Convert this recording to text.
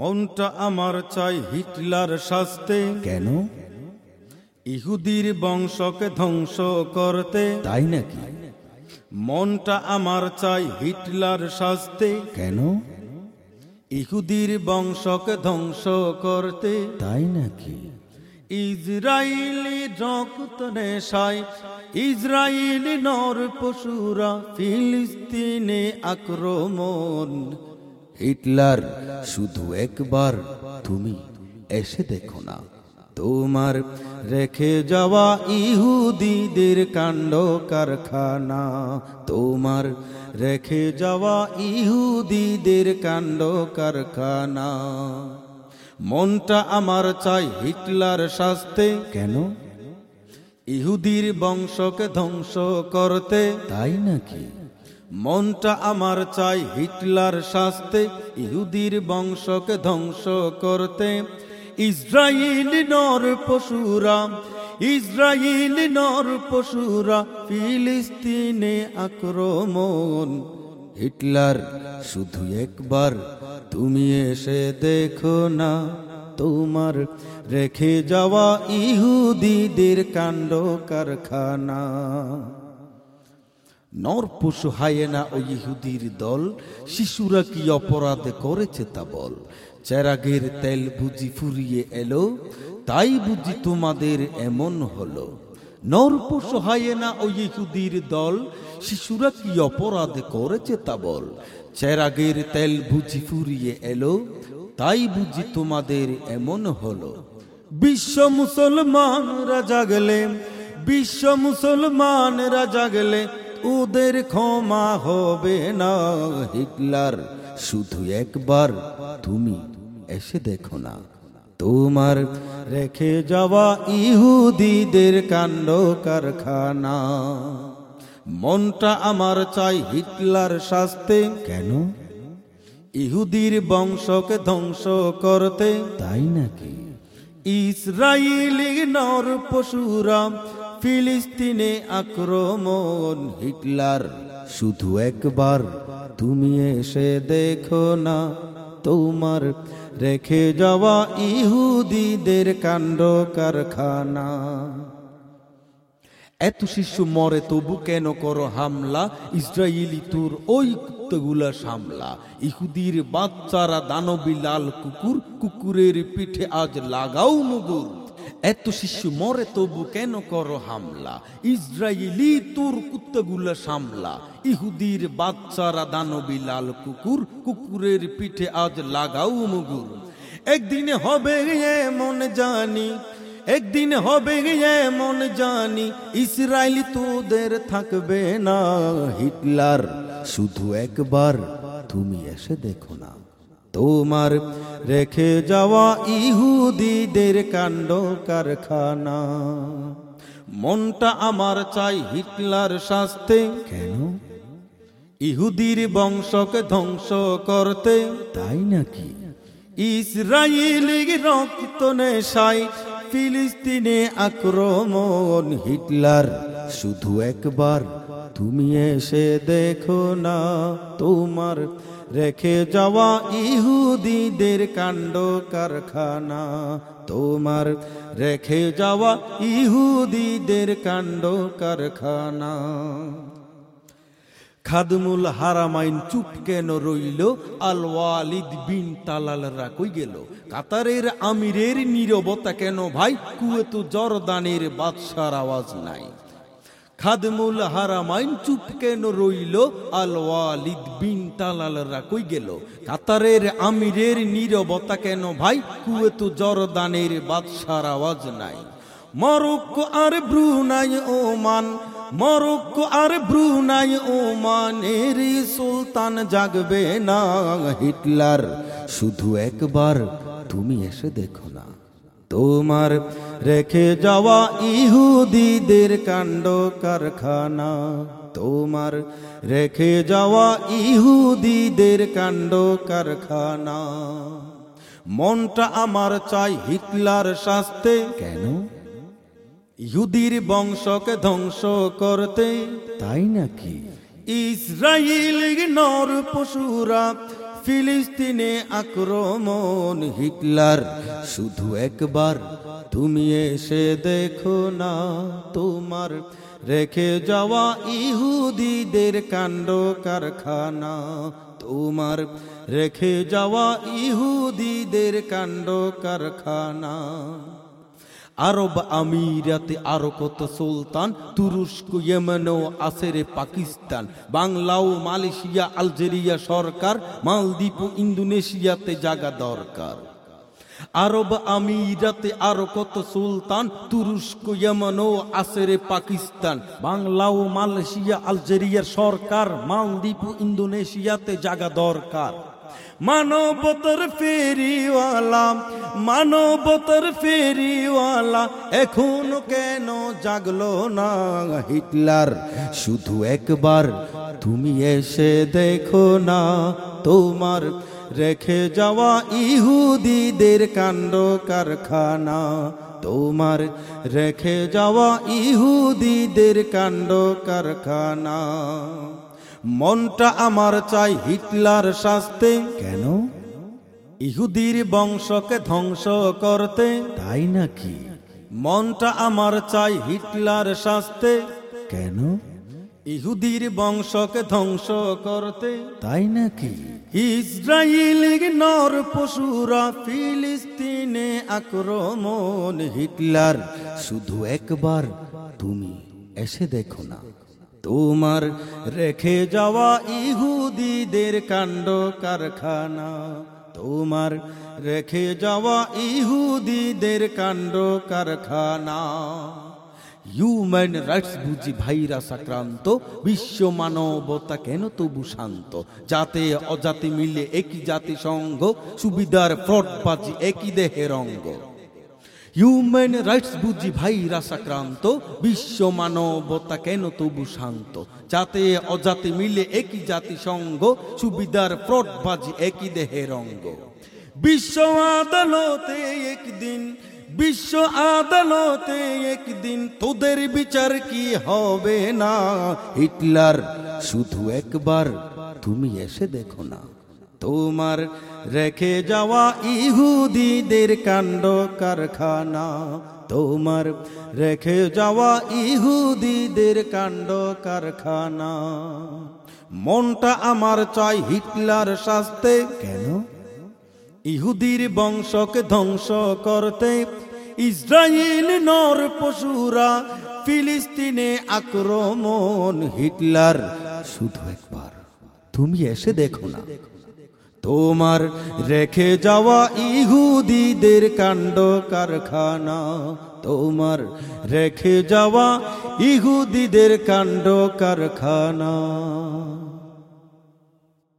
মনটা আমার চাই হিটলার শাস্তে। কেন? ইহুদির বংশকে ধ্বংস করতে। তাই নাকি? মনটা আমার চাই হিটলার শাস্তে। কেন? ইহুদির বংশকে ধ্বংস করতে। তাই নাকি? ইসরায়েলি রক্ত নেশায় ইসরায়েলি নর পশুরা ফিলিস্তিনে আক্রমণ। হিটলার শুধু একবার তুমি এসে দেখো না। তোমার রেখে যাওয়া ইহুদিদের কাণ্ড কারখানা। তোমার রেখে যাওয়া ইহুদিদের কাণ্ড কারখানা। মনটা আমার চাই হিটলার শাস্তে। কেন? ইহুদির বংশকে ধ্বংস করতে। তাই নাকি? মনটা আমার চাই হিটলার শাস্তে, ইহুদির বংশকে ধ্বংস করতে। ইসরায়েল নর পশুরা ইসরায়েলি নর পশুরা, ফিলিস্তিনে আক্রমণ। হিটলার, শুধু একবার, তুমি এসে দেখো না। তোমার রেখে যাওয়া ইহুদিদের কাণ্ড কারখানা। নর পশু হায়েনা ও ইহুদির দল, শিশুরা কি অপরাধ করেছে তা বল। চেরাগের তেল বুঝি ফুরিয়ে এলো, তাই বুঝি তোমাদের এমন হলো। নর পশু হায়েনা ও ইহুদির দল, শিশুরা কি অপরাধ করেছে তা বল। চেরাগের তেল বুঝি ফুরিয়ে এলো, তাই বুঝি তোমাদের এমন হলো। বিশ্ব মুসলমানরা জাগলে বিশ্ব মুসলমানরা জাগলে ওদের ক্ষমা হবে না। হিটলার, শুধু একবার, তুমি এসে দেখো না। তোমার রেখে যাওয়া ইহুদিদের কাণ্ড কারখানা। মনটা আমার চাই হিটলার শাস্তে। কেন? ইহুদির বংশকে ধ্বংস করতে, তাই নাকি? ইসরায়েলি নর পশুরা ফিলিস্তিনে আক্রমণ, হিটলার, শুধু একবার। তুমি এসে দেখো না, তোমার রেখে যাওয়া ইহুদিদের কাণ্ড কারখানা। এত শিশু মরে তবু কেন করো হামলা? ইসরায়েলি তোর ওই কুত্তগুলা সামলা। ইহুদির বাচ্চারা দানবী লাল কুকুর, কুকুরের পিঠে আজ লাগাও মুগুর। এত শিশু মরে তবু কেন করো হামলা? ইসরায়েলি তোর কুত্তগুলা সামলা। ইহুদির বাচ্চারা দানবী লাল কুকুর, কুকুরের পিঠে আজ লাগাও মুগুর। একদিনে হবে এমন জানি, একদিন হবে এমন জানি ইসরায়েল তোদের থাকবে না। হিটলার, শুধু একবার, তুমি এসে দেখো না। তোমার রেখে যাওয়া ইহুদিদের কাণ্ড কারখানা। মনটা আমার চাই হিটলার শাস্তে। কেন? ইহুদির বংশকে ধ্বংস করতে। তাই নাকি? ইসরায়েলি রক্ত নেশায় ফিলিস্তিনে আক্রমণ। হিটলার শুধু একবার তুমি এসে দেখো না, তোমার রেখে যাওয়া ইহুদিদের কাণ্ড কারখানা। তোমার রেখে যাওয়া ইহুদিদের কাণ্ড কারখানা। খাদমুল হারামাইন চুপ কেন রইল? আল ওয়ালিদ বিন তালালরা কই গেল? কাতারের আমিরের নীরবতা কেন ভাই? কুয়েত জর্দানের বাদশার আওয়াজ নাই। খাদমুল হারামাইন চুপ কেন রইল? আল ওয়ালিদ বিন তালালরা কই গেল? কাতারের আমিরের নীরবতা কেন ভাই? কুয়েত জর্দানের বাদশার আওয়াজ নাই। মরক্কো আর ব্রুনাই ওমান, মরক্কো আর ব্রুনাই ওমানের সুলতান জাগবে না হিটলার। শুধু একবার তুমি এসে দেখো না। তোমার রেখে যাওয়া ইহুদিদের কাণ্ড কারখানা। তোমার রেখে যাওয়া ইহুদিদের কাণ্ড কারখানা। মনটা আমার চাই হিটলার শাস্তে। কেন? ইহুদির বংশকে ধ্বংস করতে। তাই নাকি? ইসরায়েল নর পশুরা ফিলিস্তিনে আক্রমণ হিটলার, শুধু একবার। তুমি এসে দেখো না তোমার, রেখে যাওয়া ইহুদিদের কাণ্ড কারখানা। তোমার, রেখে যাওয়া ইহুদিদের কাণ্ড কারখানা। আরব আমিরাতে আরও কত সুলতান? তুরস্ক ইয়েমেনও ও আসেরে পাকিস্তান। বাংলাও মালয়েশিয়া, আলজেরিয়া সরকার, মালদ্বীপ ইন্দোনেশিয়াতে জাগা দরকার। আরব আমিরাতে আরও কত সুলতান? তুরস্ক, ইয়েমেন ও আসেরে পাকিস্তান। বাংলা ও মালয়েশিয়া, আলজেরিয়ার সরকার, মালদ্বীপ ইন্দোনেশিয়াতে জাগা দরকার। মানবতর ফেরিওয়ালা মানবতর ফেরিওয়ালা, এখনও কেন জাগলো না হিটলার? শুধু একবার তুমি এসে দেখো না, তোমার রেখে যাওয়া ইহুদিদের কাণ্ড কারখানা, তোমার রেখে যাওয়া ইহুদিদের কাণ্ড কারখানা। মনটা আমার চাই হিটলার শাস্তে। কেন? ইহুদির বংশকে ধ্বংস করতে। তাই নাকি? মনটা আমার চাই হিটলার শাস্তে। কেন? ইহুদির বংশকে ধ্বংস করতে। তাই নাকি? ইসরায়েল নর পশুরা ফিলিস্তিনে আক্রমণ। হিটলার শুধু একবার তুমি এসে দেখো না। তোমার রেখে যাওয়া ইহুদিদের কাণ্ড কারখানা। তোমার রেখে যাওয়া ইহুদিদের কাণ্ড কারখানা। হিউম্যান রাইটস বুঝি ভাইরাস আক্রান্ত, বিশ্ব মানবতা কেন তবু শান্ত? যাতে অজাতি মিলে একই জাতি সঙ্গ সুবিধার ফ্রডবাজি একই দেহের অঙ্গ। হিউম্যান রাইটস বুঝি ভাইরাস আক্রান্ত বিশ্ব মানবতা কেন তবু শান্ত? যাতে অজাতি মিলে একই জাতি সঙ্গ সুবিধার ফ্রডবাজি একই দেহের অঙ্গ বিশ্ব আদালতে একদিন, বিশ্ব আদালতে একদিন তোদের বিচার কি হবে না? হিটলার, শুধু একবার, তুমি এসে দেখো না। তোমার রেখে যাওয়া ইহুদিদের কাণ্ড কারখানা। তোমার রেখে যাওয়া ইহুদিদের কাণ্ড কারখানা। মনটা আমার চাই হিটলার শাস্তে। কেন? ইহুদির বংশকে ধ্বংস করতে ইসরায়েল নর পশুরা ফিলিস্তিনে আক্রমণ। হিটলার শুধু একবার। তুমি এসে দেখো না। তোমার রেখে যাওয়া ইহুদিদের কাণ্ড কারখানা। তোমার রেখে যাওয়া ইহুদিদের কাণ্ড কারখানা।